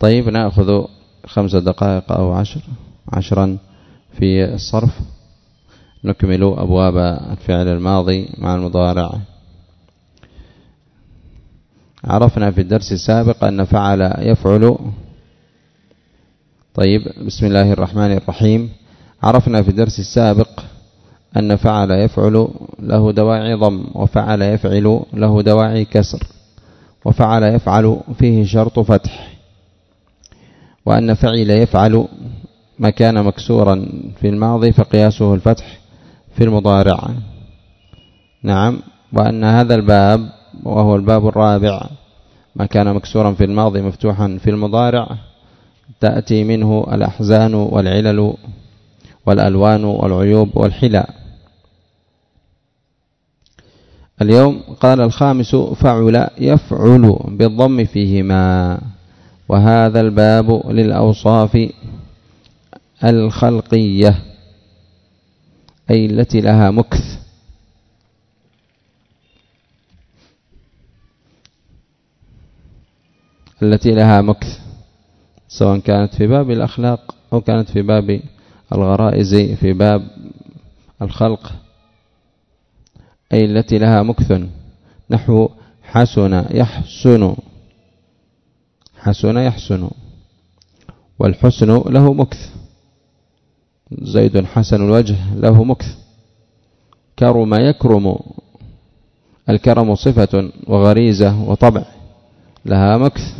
طيب نأخذ خمس دقائق أو عشر عشرا في الصرف. نكمل أبواب الفعل الماضي مع المضارع. عرفنا في الدرس السابق أن فعل يفعل. طيب بسم الله الرحمن الرحيم. عرفنا في الدرس السابق أن فعل يفعل له دواعي ضم وفعل يفعل له دواعي كسر وفعل يفعل فيه شرط فتح. وأن فعل يفعل ما كان مكسورا في الماضي فقياسه الفتح في المضارع. نعم وأن هذا الباب وهو الباب الرابع ما كان مكسورا في الماضي مفتوحا في المضارع تأتي منه الأحزان والعلل والألوان والعيوب والحلى اليوم قال الخامس فعل يفعل بالضم فيهما. وهذا الباب للأوصاف الخلقية أي التي لها مكث. التي لها مكث سواء كانت في باب الأخلاق أو كانت في باب الغرائز في باب الخلق. أي التي لها مكث نحو حسن يحسن. حسن يحسن والحسن له مكث. زيد حسن الوجه له مكث. كرم يكرم الكرم صفة وغريزة وطبع لها مكث.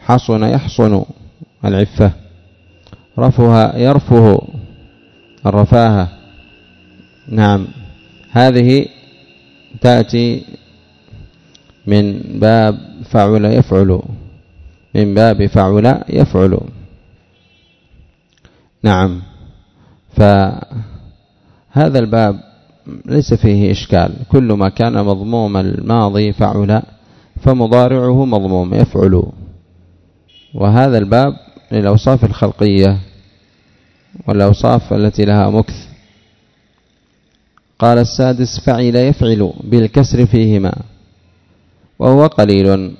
حصن يحصن العفة. رفها يرفه الرفاهة نعم هذه تأتي من باب فعل يفعل. من باب فعل يفعل. نعم. فهذا الباب ليس فيه إشكال. كل ما كان مضموم الماضي فعل فمضارعه مضموم يفعل. وهذا الباب للأوصاف الخلقية والأوصاف التي لها مكث. قال السادس فعل يفعل بالكسر فيهما وهو قليل.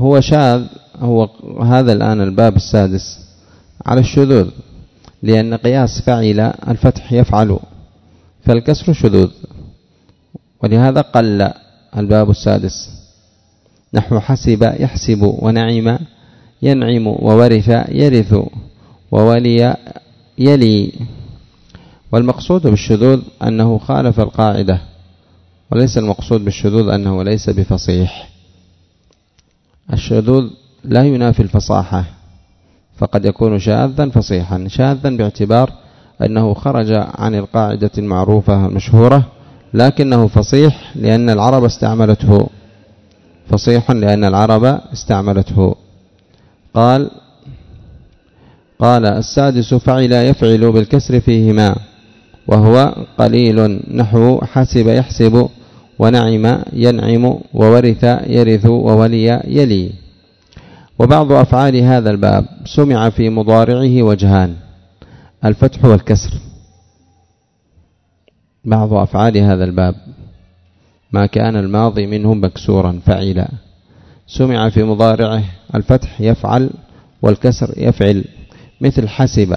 هو شاذ هو هذا الآن الباب السادس على الشذوذ لأن قياس فعل الفتح يفعل فالكسر شذوذ ولهذا قل الباب السادس. نحو حسب يحسب ونعم ينعم وورث يرث وولي يلي. والمقصود بالشذوذ أنه خالف القاعدة وليس المقصود بالشذوذ أنه ليس بفصيح. الشذوذ لا ينافي الفصاحة فقد يكون شاذا فصيحا شاذا باعتبار أنه خرج عن القاعدة المعروفة المشهورة لكنه فصيح لأن العرب استعملته فصيح لأن العرب استعملته. قال قال السادس فعل يفعل بالكسر فيهما وهو قليل نحو حسب يحسب ونعم ينعم وورث يرث وولي يلي. وبعض أفعال هذا الباب سمع في مضارعه وجهان الفتح والكسر. بعض أفعال هذا الباب ما كان الماضي منه مكسورا فعلا سمع في مضارعه الفتح يفعل والكسر يفعل. مثل حسب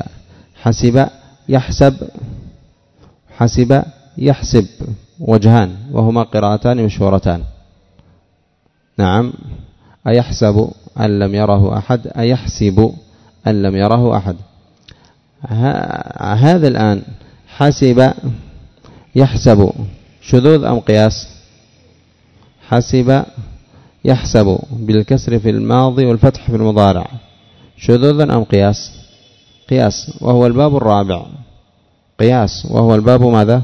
حسب يحسب. حسب يحسب. وجهان وهما قراءتان مشهورتان. نعم. أيحسب أن لم يره أحد؟ أيحسب أن لم يره أحد. هذا الآن حسب يحسب. شذوذ أم قياس؟ حسب يحسب. بالكسر في الماضي والفتح في المضارع. شذوذا أم قياس؟ قياس. وهو الباب الرابع. قياس. وهو الباب ماذا؟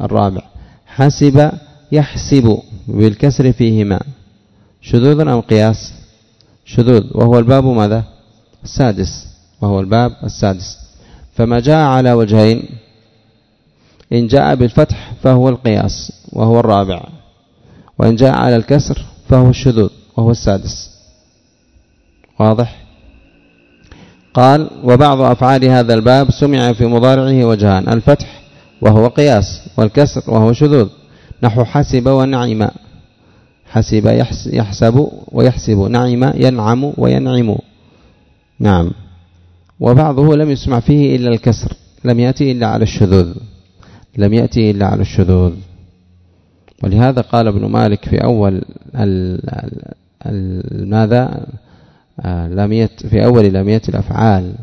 الرابع. حسب يحسب بالكسر فيهما. شذوذ أم قياس؟ شذوذ. وهو الباب ماذا؟ السادس. وهو الباب السادس. فما جاء على وجهين إن جاء بالفتح فهو القياس وهو الرابع. وإن جاء على الكسر فهو الشذوذ وهو السادس. واضح؟ قال وبعض أفعال هذا الباب سمع في مضارعه وجهان. الفتح وهو قياس والكسر وهو شذوذ. نحو حسب ونعم. حسب يحسب ويحسب. نعم ينعم وينعم. نعم. وبعضه لم يسمع فيه إلا الكسر. لم يأتي إلا على الشذوذ. لم يأتي إلا على الشذوذ. ولهذا قال ابن مالك في أول ماذا؟ لامية في أول لامية الأفعال.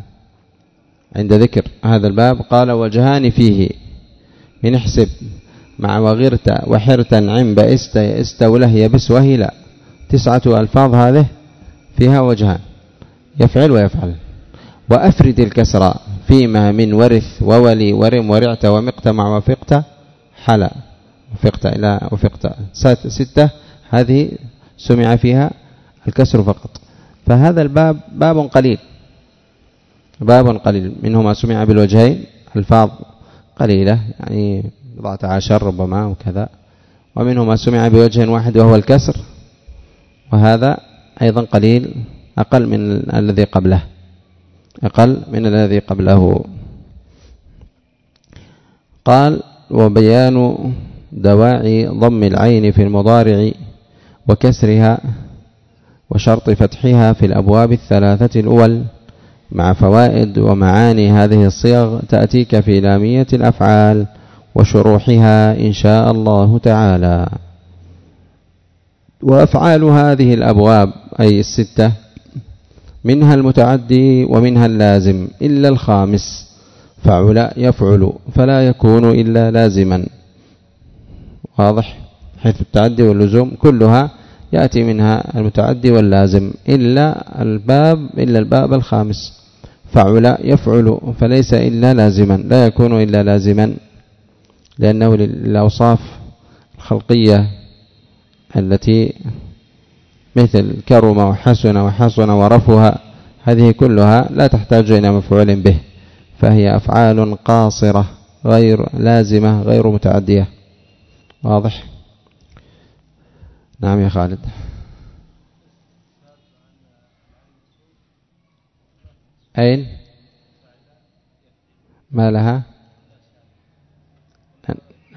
عند ذكر هذا الباب قال وجهان فيه. من احسب مع وغرت وحرت عم بئست يئست وله يبس وهي لا. تسعة ألفاظ هذه فيها وجهان. يفعل ويفعل. وأفرد الكسر فيما من ورث وولي ورم ورعت ومقت مع وفقت حلا. وفقت إلى وفقت. ستة. هذه سمع فيها الكسر فقط. فهذا الباب باب قليل. باب قليل. منه ما سمع بالوجهين. ألفاظ قليلة يعني بضعة عشر ربما وكذا ومنه ما سمع بوجه واحد وهو الكسر. وهذا أيضا قليل أقل من الذي قبله. أقل من الذي قبله. قال وبيان دواعي ضم العين في المضارع وكسرها وشرط فتحها في الأبواب الثلاثة الأول. مع فوائد ومعاني هذه الصيغ تأتيك في لامية الأفعال وشروحها إن شاء الله تعالى. وأفعال هذه الأبواب أي الستة منها المتعدي ومنها اللازم إلا الخامس فعل يفعل فلا يكون إلا لازما. واضح؟ حيث التعدي واللزوم كلها يأتي منها المتعدي واللازم إلا الباب إلا الباب الخامس. فعل يفعل فليس إلا لازما لا يكون إلا لازما لأنه للأوصاف الخلقية التي مثل كرم وحسن وحسن ورفها هذه كلها لا تحتاج إلى مفعول به فهي أفعال قاصرة غير لازمة غير متعدية واضح؟ نعم يا خالد. أين؟ ما لها؟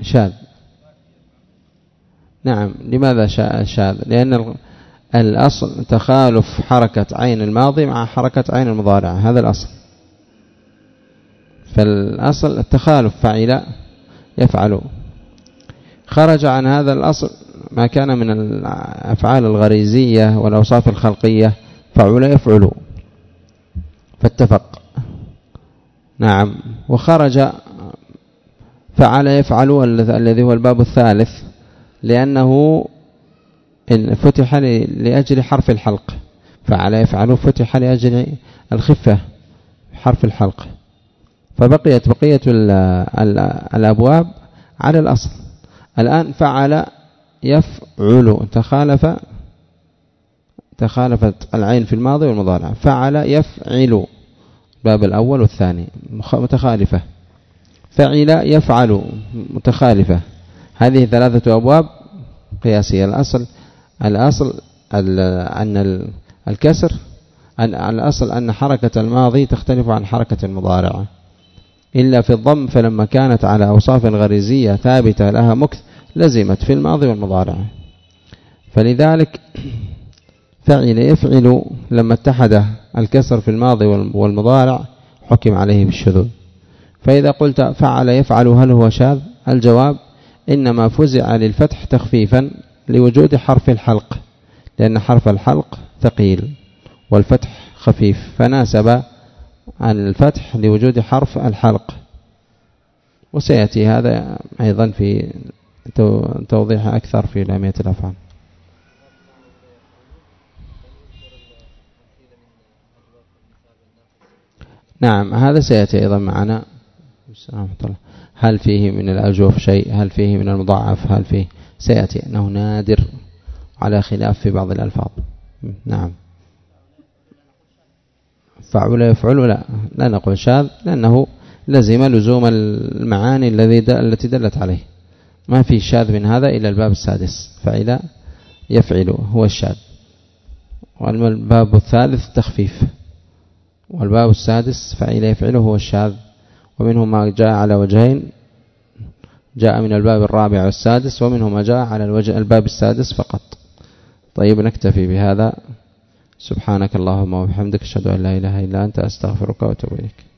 شاذ. نعم لماذا شاذ؟ لأن الأصل تخالف حركة عين الماضي مع حركة عين المضارع هذا الأصل. فالأصل التخالف فعل يفعل. خرج عن هذا الأصل ما كان من الأفعال الغريزية والأوصاف الخلقية فعل يفعل. فاتفق. نعم. وخرج فعل يفعل الذي هو الباب الثالث لأنه فتح لأجل حرف الحلق. فعل يفعل فتح لأجل الخفة حرف الحلق. فبقيت بقية الأبواب على الأصل. الآن فعل يفعل تخالف تخالفت العين في الماضي والمضارع. فعل يفعل. باب الأول والثاني. متخالفة. فعل يفعل. متخالفة. هذه ثلاثة أبواب قياسية. الأصل الأصل أن الكسر أن الأصل أن حركة الماضي تختلف عن حركة المضارع. إلا في الضم فلما كانت على أوصاف غريزية ثابتة لها مكث لزمت في الماضي والمضارع. فلذلك فعل يفعل لما اتحد الكسر في الماضي والمضارع حكم عليه بالشذوذ. فإذا قلت فعل يفعل هل هو شاذ؟ الجواب إنما فزع للفتح تخفيفا لوجود حرف الحلق لأن حرف الحلق ثقيل والفتح خفيف فناسب عن الفتح لوجود حرف الحلق. وسيأتي هذا أيضا في توضيح أكثر في لامية الأفعال. نعم هذا سيأتي أيضا معنا. هل فيه من الأجوف شيء؟ هل فيه من المضاعف؟ هل فيه؟ سيأتي. أنه نادر على خلاف في بعض الألفاظ. نعم. فعل يفعل لا. لا نقول شاذ لأنه لزم لزوم المعاني الذي التي دلت عليه. ما في شاذ من هذا إلا الباب السادس. فعل يفعل هو الشاذ. والباب الثالث تخفيف. والباب السادس فعل يفعله هو الشاذ. ومنه ما جاء على وجهين جاء من الباب الرابع والسادس ومنه ما جاء على الوجه الباب السادس فقط. طيب نكتفي بهذا. سبحانك اللهم وبحمدك أشهد أن لا إله إلا أنت أستغفرك وأتوب إليك.